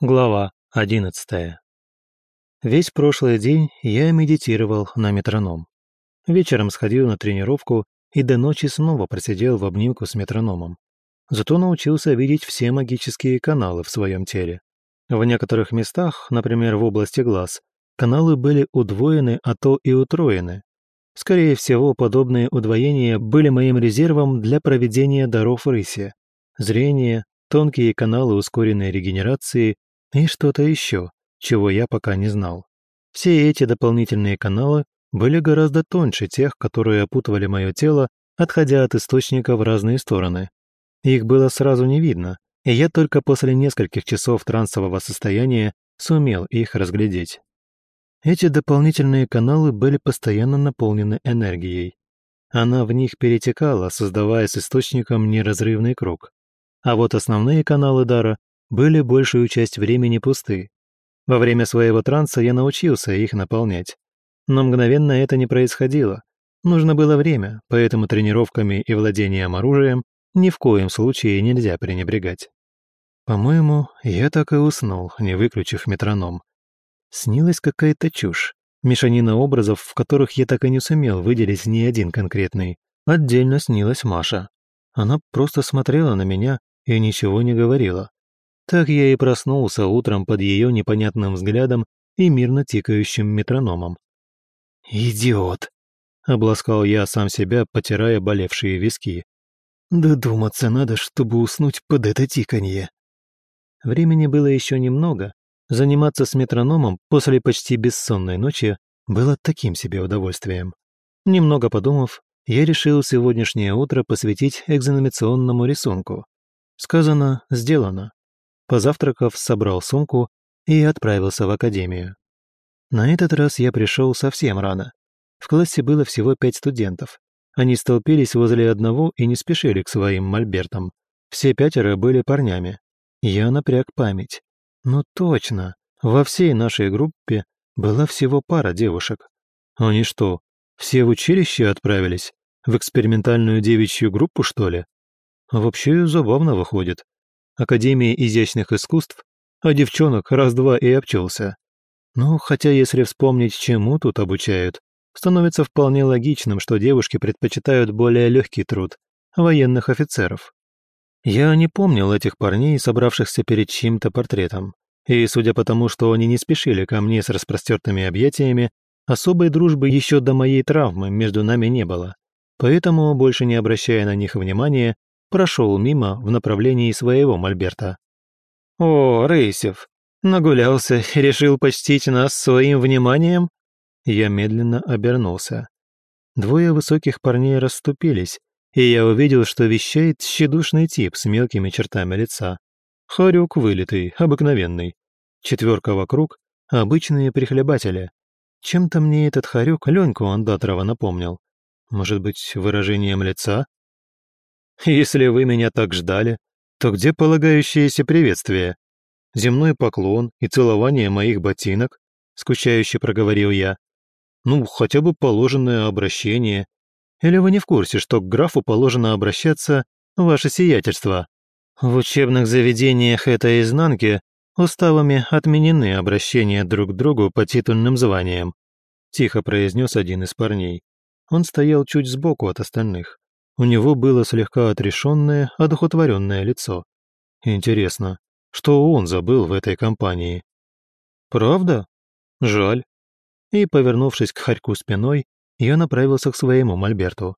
Глава 11. Весь прошлый день я медитировал на метроном. Вечером сходил на тренировку и до ночи снова просидел в обнимку с метрономом. Зато научился видеть все магические каналы в своем теле. В некоторых местах, например, в области глаз, каналы были удвоены, а то и утроены. Скорее всего, подобные удвоения были моим резервом для проведения даров рыси. Зрение, тонкие каналы ускоренной регенерации и что-то еще, чего я пока не знал. Все эти дополнительные каналы были гораздо тоньше тех, которые опутывали мое тело, отходя от источника в разные стороны. Их было сразу не видно, и я только после нескольких часов трансового состояния сумел их разглядеть. Эти дополнительные каналы были постоянно наполнены энергией. Она в них перетекала, создавая с источником неразрывный круг. А вот основные каналы дара были большую часть времени пусты. Во время своего транса я научился их наполнять. Но мгновенно это не происходило. Нужно было время, поэтому тренировками и владением оружием ни в коем случае нельзя пренебрегать. По-моему, я так и уснул, не выключив метроном. Снилась какая-то чушь. Мешанина образов, в которых я так и не сумел выделить ни один конкретный. Отдельно снилась Маша. Она просто смотрела на меня и ничего не говорила. Так я и проснулся утром под ее непонятным взглядом и мирно тикающим метрономом. «Идиот!» — обласкал я сам себя, потирая болевшие виски. «Додуматься надо, чтобы уснуть под это тиканье». Времени было еще немного. Заниматься с метрономом после почти бессонной ночи было таким себе удовольствием. Немного подумав, я решил сегодняшнее утро посвятить экзаменационному рисунку. Сказано, сделано. Позавтракав, собрал сумку и отправился в академию. На этот раз я пришел совсем рано. В классе было всего пять студентов. Они столпились возле одного и не спешили к своим мольбертам. Все пятеро были парнями. Я напряг память. Ну точно, во всей нашей группе была всего пара девушек. Они что, все в училище отправились? В экспериментальную девичью группу, что ли? Вообще забавно выходит. Академия изящных искусств, а девчонок раз-два и обчелся. Ну, хотя если вспомнить, чему тут обучают, становится вполне логичным, что девушки предпочитают более легкий труд – военных офицеров. Я не помнил этих парней, собравшихся перед чьим-то портретом. И судя по тому, что они не спешили ко мне с распростертыми объятиями, особой дружбы еще до моей травмы между нами не было. Поэтому, больше не обращая на них внимания, прошел мимо в направлении своего мольберта. «О, Рейсев, нагулялся и решил почтить нас своим вниманием?» Я медленно обернулся. Двое высоких парней расступились, и я увидел, что вещает тщедушный тип с мелкими чертами лица. Хорюк вылитый, обыкновенный. Четверка вокруг — обычные прихлебатели. Чем-то мне этот хорюк Леньку Андатрова напомнил. Может быть, выражением лица? Если вы меня так ждали, то где полагающееся приветствие? Земной поклон и целование моих ботинок?» — скучающе проговорил я. «Ну, хотя бы положенное обращение. Или вы не в курсе, что к графу положено обращаться ваше сиятельство? В учебных заведениях этой изнанки уставами отменены обращения друг к другу по титульным званиям», — тихо произнес один из парней. Он стоял чуть сбоку от остальных. У него было слегка отрешенное, одухотворенное лицо. Интересно, что он забыл в этой компании? Правда? Жаль. И, повернувшись к Харьку спиной, я направился к своему мольберту.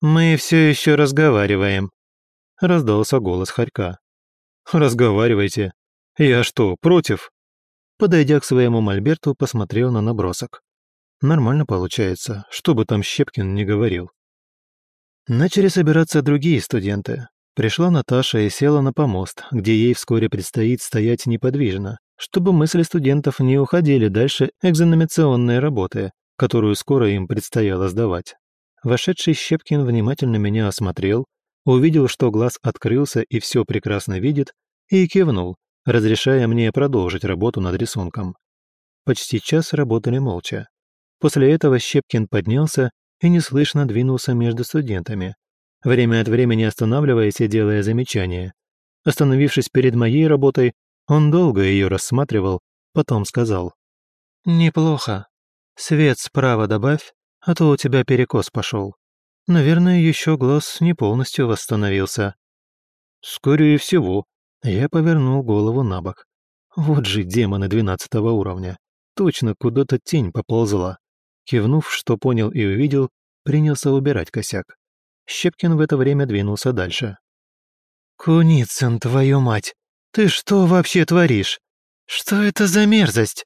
«Мы все еще разговариваем», — раздался голос Харька. «Разговаривайте. Я что, против?» Подойдя к своему мольберту, посмотрел на набросок. Нормально получается, что бы там Щепкин не говорил. Начали собираться другие студенты. Пришла Наташа и села на помост, где ей вскоре предстоит стоять неподвижно, чтобы мысли студентов не уходили дальше экзаменационной работы, которую скоро им предстояло сдавать. Вошедший Щепкин внимательно меня осмотрел, увидел, что глаз открылся и все прекрасно видит, и кивнул, разрешая мне продолжить работу над рисунком. Почти час работали молча. После этого Щепкин поднялся и неслышно двинулся между студентами, время от времени останавливаясь и делая замечания. Остановившись перед моей работой, Он долго ее рассматривал, потом сказал. «Неплохо. Свет справа добавь, а то у тебя перекос пошел. Наверное, еще глаз не полностью восстановился». «Скорее всего». Я повернул голову на бок. Вот же демоны двенадцатого уровня. Точно куда-то тень поползла. Кивнув, что понял и увидел, принялся убирать косяк. Щепкин в это время двинулся дальше. «Куницын, твою мать! Ты что вообще творишь? Что это за мерзость?»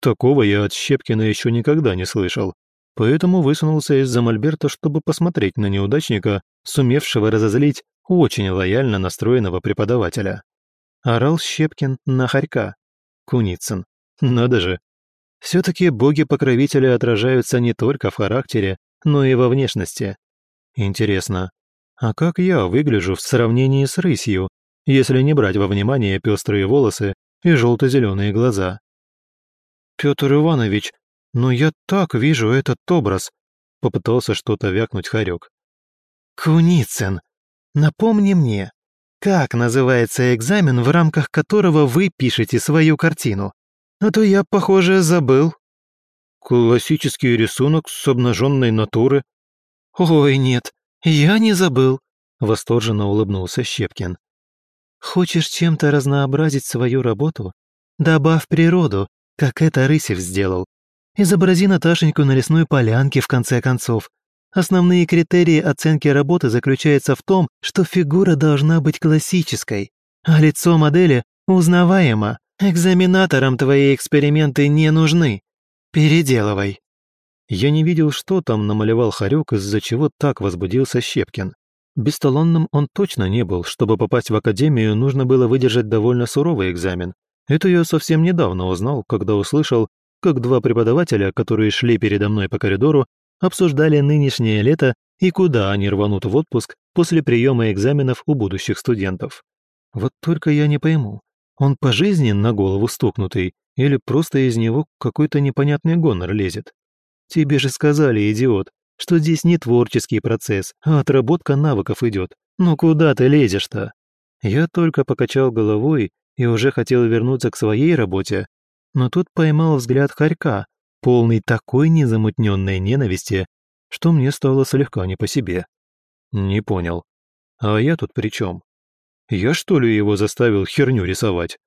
Такого я от Щепкина еще никогда не слышал, поэтому высунулся из-за мольберта, чтобы посмотреть на неудачника, сумевшего разозлить очень лояльно настроенного преподавателя. Орал Щепкин на хорька. Куницын. Надо же. Все-таки боги-покровители отражаются не только в характере, но и во внешности. Интересно, а как я выгляжу в сравнении с рысью, если не брать во внимание пестрые волосы и желто-зеленые глаза? Петр Иванович, но я так вижу этот образ, попытался что-то вякнуть Харек. Куницын, напомни мне, как называется экзамен, в рамках которого вы пишете свою картину? А то я, похоже, забыл. Классический рисунок с обнаженной натуры. Ой, нет, я не забыл, восторженно улыбнулся Щепкин. Хочешь чем-то разнообразить свою работу? Добавь природу, как это Рысев сделал. Изобрази Наташеньку на лесной полянке, в конце концов. Основные критерии оценки работы заключаются в том, что фигура должна быть классической, а лицо модели узнаваемо. Экзаменаторам твои эксперименты не нужны. Переделывай. Я не видел, что там намалевал Харек, из-за чего так возбудился Щепкин. Бесталонным он точно не был. Чтобы попасть в академию, нужно было выдержать довольно суровый экзамен. Это я совсем недавно узнал, когда услышал, как два преподавателя, которые шли передо мной по коридору, обсуждали нынешнее лето и куда они рванут в отпуск после приема экзаменов у будущих студентов. Вот только я не пойму, он по жизни на голову стукнутый или просто из него какой-то непонятный гонор лезет? Тебе же сказали, идиот, что здесь не творческий процесс, а отработка навыков идет. Ну куда ты лезешь-то? Я только покачал головой и уже хотел вернуться к своей работе, но тут поймал взгляд Харька, полный такой незамутненной ненависти, что мне стало слегка не по себе. Не понял. А я тут при чем? Я что ли его заставил херню рисовать?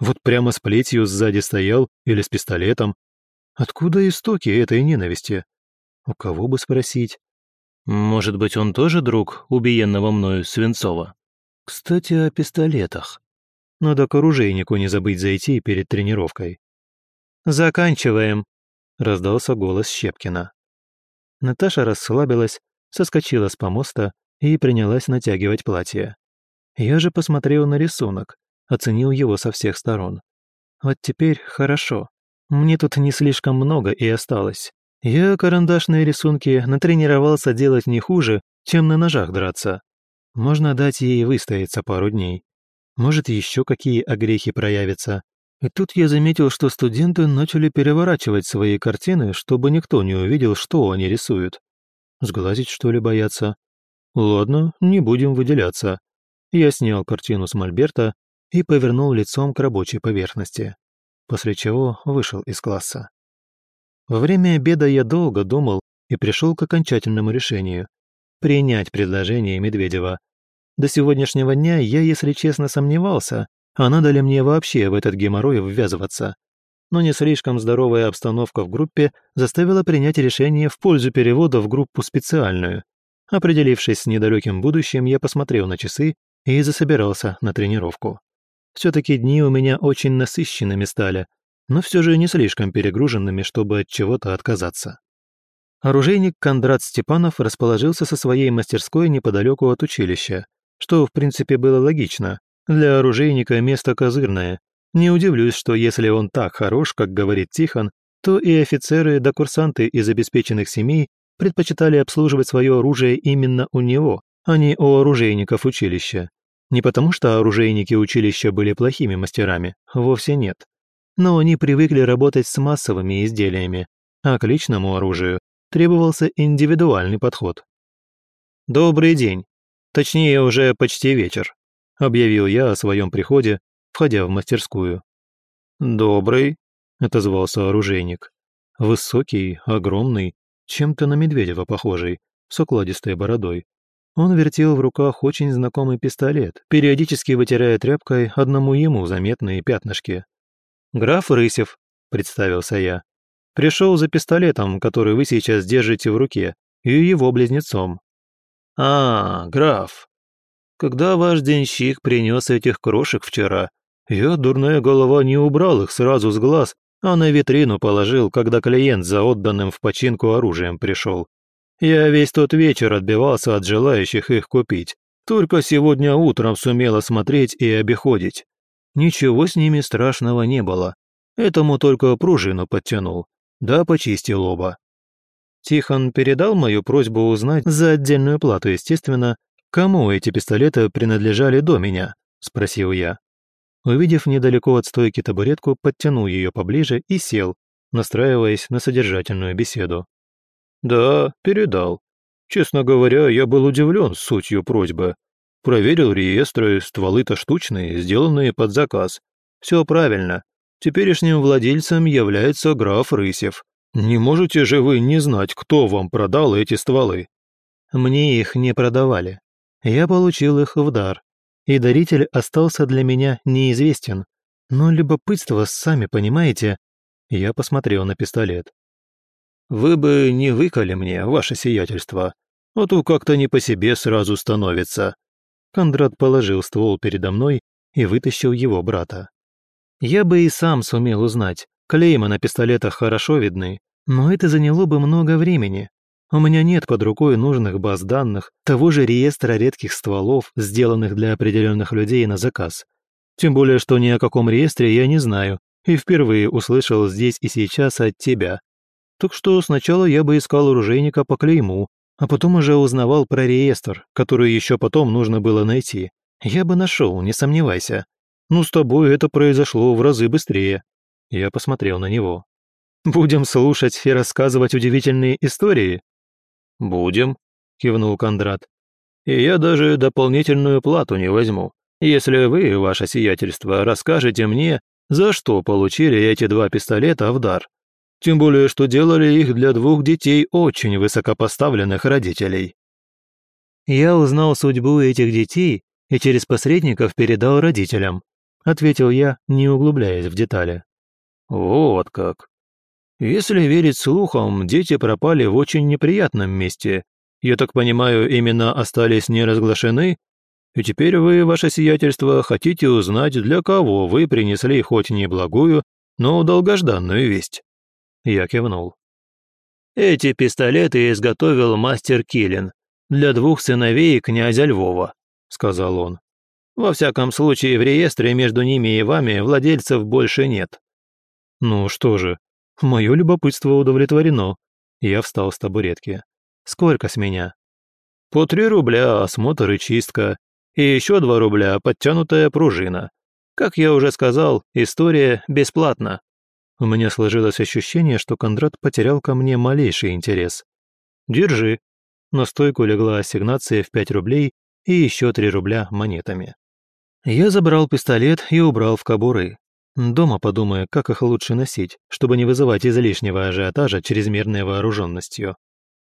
Вот прямо с плетью сзади стоял или с пистолетом. Откуда истоки этой ненависти? У кого бы спросить? Может быть, он тоже друг убиенного мною Свинцова? Кстати, о пистолетах. Надо к оружейнику не забыть зайти перед тренировкой. «Заканчиваем», — раздался голос Щепкина. Наташа расслабилась, соскочила с помоста и принялась натягивать платье. Я же посмотрел на рисунок, оценил его со всех сторон. Вот теперь хорошо. Мне тут не слишком много и осталось. Я карандашные рисунки натренировался делать не хуже, чем на ножах драться. Можно дать ей выстояться пару дней. Может, еще какие огрехи проявятся. И тут я заметил, что студенты начали переворачивать свои картины, чтобы никто не увидел, что они рисуют. Сглазить, что ли, боятся? Ладно, не будем выделяться. Я снял картину с мольберта и повернул лицом к рабочей поверхности, после чего вышел из класса. Во время обеда я долго думал и пришел к окончательному решению – принять предложение Медведева. До сегодняшнего дня я, если честно, сомневался, а надо ли мне вообще в этот геморрой ввязываться. Но не слишком здоровая обстановка в группе заставила принять решение в пользу перевода в группу специальную. Определившись с недалеким будущим, я посмотрел на часы и засобирался на тренировку. Все-таки дни у меня очень насыщенными стали, но все же не слишком перегруженными, чтобы от чего-то отказаться. Оружейник Кондрат Степанов расположился со своей мастерской неподалеку от училища, что, в принципе, было логично. Для оружейника место козырное. Не удивлюсь, что если он так хорош, как говорит Тихон, то и офицеры да курсанты из обеспеченных семей предпочитали обслуживать свое оружие именно у него, а не у оружейников училища. Не потому что оружейники училища были плохими мастерами, вовсе нет. Но они привыкли работать с массовыми изделиями, а к личному оружию требовался индивидуальный подход. «Добрый день. Точнее, уже почти вечер», — объявил я о своем приходе, входя в мастерскую. «Добрый», — отозвался оружейник. Высокий, огромный, чем-то на Медведева похожий, с окладистой бородой. Он вертел в руках очень знакомый пистолет, периодически вытирая тряпкой одному ему заметные пятнышки. «Граф Рысев», — представился я. «Пришел за пистолетом, который вы сейчас держите в руке, и его близнецом». «А, граф, когда ваш денщик принес этих крошек вчера, я, дурная голова, не убрал их сразу с глаз, а на витрину положил, когда клиент за отданным в починку оружием пришел. Я весь тот вечер отбивался от желающих их купить. Только сегодня утром сумела смотреть и обиходить. Ничего с ними страшного не было. Этому только пружину подтянул. Да почистил оба. Тихон передал мою просьбу узнать, за отдельную плату, естественно, кому эти пистолеты принадлежали до меня, спросил я. Увидев недалеко от стойки табуретку, подтянул ее поближе и сел, настраиваясь на содержательную беседу. «Да, передал. Честно говоря, я был удивлен сутью просьбы. Проверил реестры, стволы-то штучные, сделанные под заказ. Все правильно. Теперешним владельцем является граф Рысев. Не можете же вы не знать, кто вам продал эти стволы?» «Мне их не продавали. Я получил их в дар. И даритель остался для меня неизвестен. Но любопытство, сами понимаете...» Я посмотрел на пистолет. Вы бы не выколи мне, ваше сиятельство, а то как-то не по себе сразу становится». Кондрат положил ствол передо мной и вытащил его брата. «Я бы и сам сумел узнать, клейма на пистолетах хорошо видны, но это заняло бы много времени. У меня нет под рукой нужных баз данных, того же реестра редких стволов, сделанных для определенных людей на заказ. Тем более, что ни о каком реестре я не знаю и впервые услышал здесь и сейчас от тебя, так что сначала я бы искал оружейника по клейму, а потом уже узнавал про реестр, который еще потом нужно было найти. Я бы нашел, не сомневайся. Ну, с тобой это произошло в разы быстрее. Я посмотрел на него. Будем слушать и рассказывать удивительные истории? Будем, кивнул Кондрат. И я даже дополнительную плату не возьму, если вы, ваше сиятельство, расскажете мне, за что получили эти два пистолета в дар. Тем более, что делали их для двух детей очень высокопоставленных родителей. «Я узнал судьбу этих детей и через посредников передал родителям», ответил я, не углубляясь в детали. «Вот как. Если верить слухам, дети пропали в очень неприятном месте. Я так понимаю, именно остались не разглашены? И теперь вы, ваше сиятельство, хотите узнать, для кого вы принесли хоть неблагую, но долгожданную весть?» Я кивнул. «Эти пистолеты изготовил мастер Килин для двух сыновей князя Львова», — сказал он. «Во всяком случае, в реестре между ними и вами владельцев больше нет». «Ну что же, мое любопытство удовлетворено». Я встал с табуретки. «Сколько с меня?» «По три рубля осмотр и чистка, и еще два рубля подтянутая пружина. Как я уже сказал, история бесплатна». У меня сложилось ощущение, что Кондрат потерял ко мне малейший интерес. «Держи». На стойку легла ассигнация в 5 рублей и еще 3 рубля монетами. Я забрал пистолет и убрал в кобуры. Дома подумая, как их лучше носить, чтобы не вызывать излишнего ажиотажа чрезмерной вооруженностью.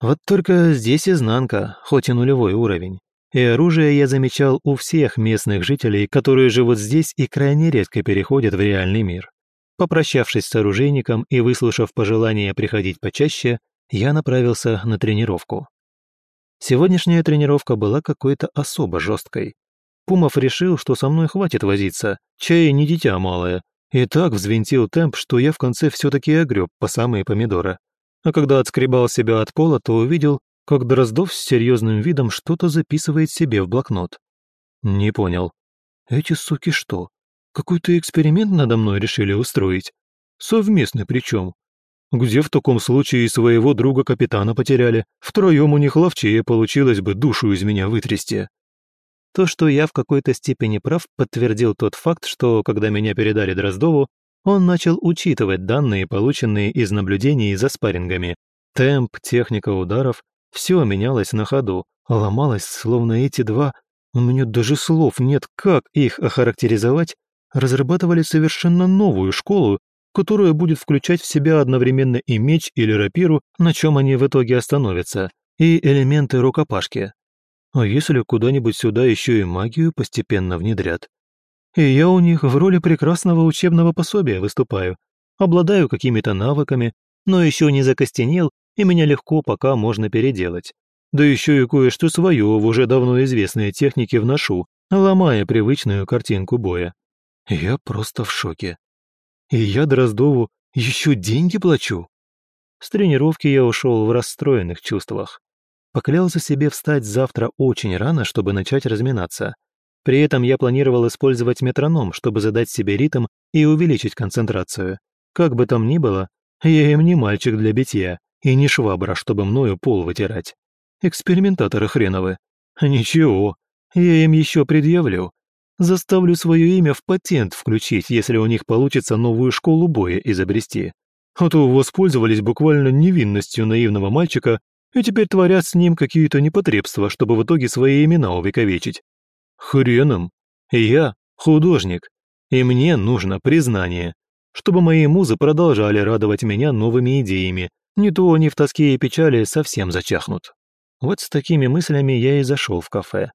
Вот только здесь изнанка, хоть и нулевой уровень. И оружие я замечал у всех местных жителей, которые живут здесь и крайне редко переходят в реальный мир. Попрощавшись с оружейником и выслушав пожелание приходить почаще, я направился на тренировку. Сегодняшняя тренировка была какой-то особо жесткой. Пумов решил, что со мной хватит возиться, чай не дитя малое, и так взвинтил темп, что я в конце все-таки огреб по самые помидоры. А когда отскребал себя от пола, то увидел, как Дроздов с серьезным видом что-то записывает себе в блокнот. Не понял. Эти суки что, какой-то эксперимент надо мной решили устроить. Совместный причем. Где в таком случае своего друга-капитана потеряли? Втроем у них ловчее получилось бы душу из меня вытрясти. То, что я в какой-то степени прав, подтвердил тот факт, что, когда меня передали Дроздову, он начал учитывать данные, полученные из наблюдений за спаррингами. Темп, техника ударов – все менялось на ходу, ломалось, словно эти два... У меня даже слов нет, как их охарактеризовать разрабатывали совершенно новую школу, которая будет включать в себя одновременно и меч или рапиру, на чем они в итоге остановятся, и элементы рукопашки. А если куда-нибудь сюда еще и магию постепенно внедрят? И я у них в роли прекрасного учебного пособия выступаю, обладаю какими-то навыками, но еще не закостенел, и меня легко пока можно переделать. Да еще и кое-что свое в уже давно известные техники вношу, ломая привычную картинку боя. Я просто в шоке. И я Дроздову еще деньги плачу? С тренировки я ушел в расстроенных чувствах. Поклялся себе встать завтра очень рано, чтобы начать разминаться. При этом я планировал использовать метроном, чтобы задать себе ритм и увеличить концентрацию. Как бы там ни было, я им не мальчик для битья и не швабра, чтобы мною пол вытирать. Экспериментаторы хреновы. Ничего, я им еще предъявлю. Заставлю свое имя в патент включить, если у них получится новую школу боя изобрести. А то воспользовались буквально невинностью наивного мальчика и теперь творят с ним какие-то непотребства, чтобы в итоге свои имена увековечить. Хреном. Я художник, и мне нужно признание чтобы мои музы продолжали радовать меня новыми идеями, не то они в тоске и печали совсем зачахнут. Вот с такими мыслями я и зашел в кафе.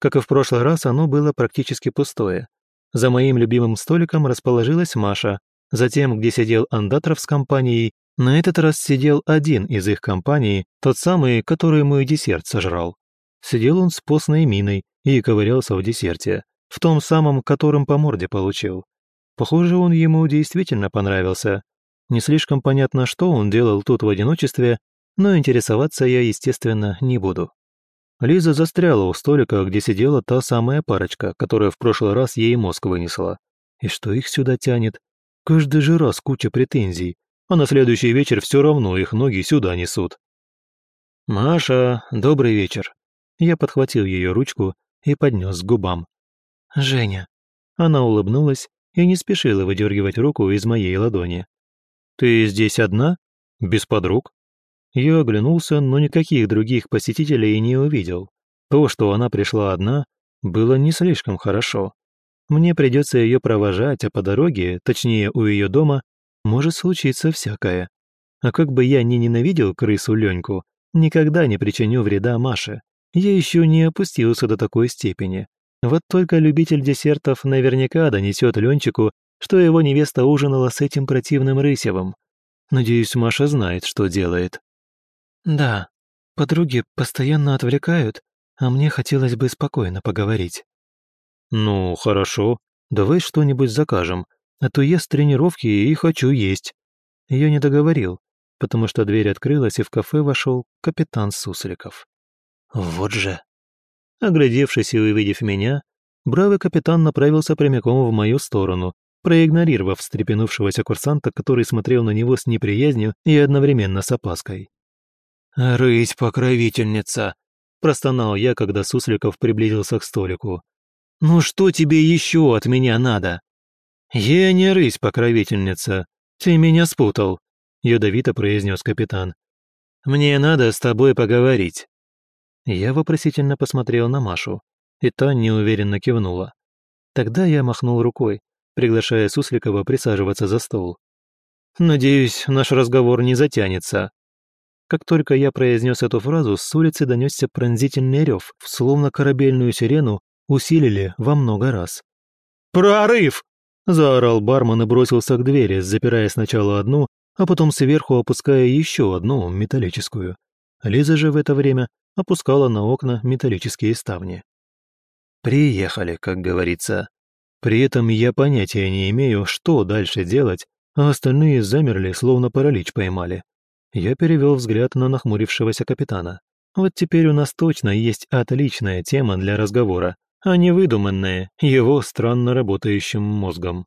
Как и в прошлый раз, оно было практически пустое. За моим любимым столиком расположилась Маша, затем, где сидел Андатров с компанией, на этот раз сидел один из их компаний, тот самый, который мой десерт сожрал. Сидел он с постной миной и ковырялся в десерте, в том самом, которым по морде получил. Похоже, он ему действительно понравился. Не слишком понятно, что он делал тут в одиночестве, но интересоваться я, естественно, не буду. Лиза застряла у столика, где сидела та самая парочка, которая в прошлый раз ей мозг вынесла. И что их сюда тянет? Каждый же раз куча претензий, а на следующий вечер все равно их ноги сюда несут. «Маша, добрый вечер». Я подхватил ее ручку и поднес к губам. «Женя». Она улыбнулась и не спешила выдергивать руку из моей ладони. «Ты здесь одна? Без подруг?» Я оглянулся, но никаких других посетителей не увидел. То, что она пришла одна, было не слишком хорошо. Мне придется ее провожать, а по дороге, точнее у ее дома, может случиться всякое. А как бы я ни ненавидел крысу Леньку, никогда не причиню вреда Маше. Я еще не опустился до такой степени. Вот только любитель десертов наверняка донесет Ленчику, что его невеста ужинала с этим противным Рысевым. Надеюсь, Маша знает, что делает. «Да, подруги постоянно отвлекают, а мне хотелось бы спокойно поговорить». «Ну, хорошо, давай что-нибудь закажем, а то я с тренировки и хочу есть». Я не договорил, потому что дверь открылась, и в кафе вошел капитан Сусликов. «Вот же!» Оглядевшись и увидев меня, бравый капитан направился прямиком в мою сторону, проигнорировав встрепенувшегося курсанта, который смотрел на него с неприязнью и одновременно с опаской. «Рысь покровительница!» – простонал я, когда Сусликов приблизился к столику. «Ну что тебе еще от меня надо?» «Я не рысь покровительница, ты меня спутал», – ядовито произнес капитан. «Мне надо с тобой поговорить». Я вопросительно посмотрел на Машу, и та неуверенно кивнула. Тогда я махнул рукой, приглашая Сусликова присаживаться за стол. «Надеюсь, наш разговор не затянется». Как только я произнес эту фразу, с улицы донесся пронзительный рев, словно корабельную сирену усилили во много раз. «Прорыв!» – заорал бармен и бросился к двери, запирая сначала одну, а потом сверху опуская еще одну металлическую. Лиза же в это время опускала на окна металлические ставни. Приехали, как говорится. При этом я понятия не имею, что дальше делать, а остальные замерли, словно паралич поймали. Я перевел взгляд на нахмурившегося капитана. Вот теперь у нас точно есть отличная тема для разговора, а не выдуманная его странно работающим мозгом.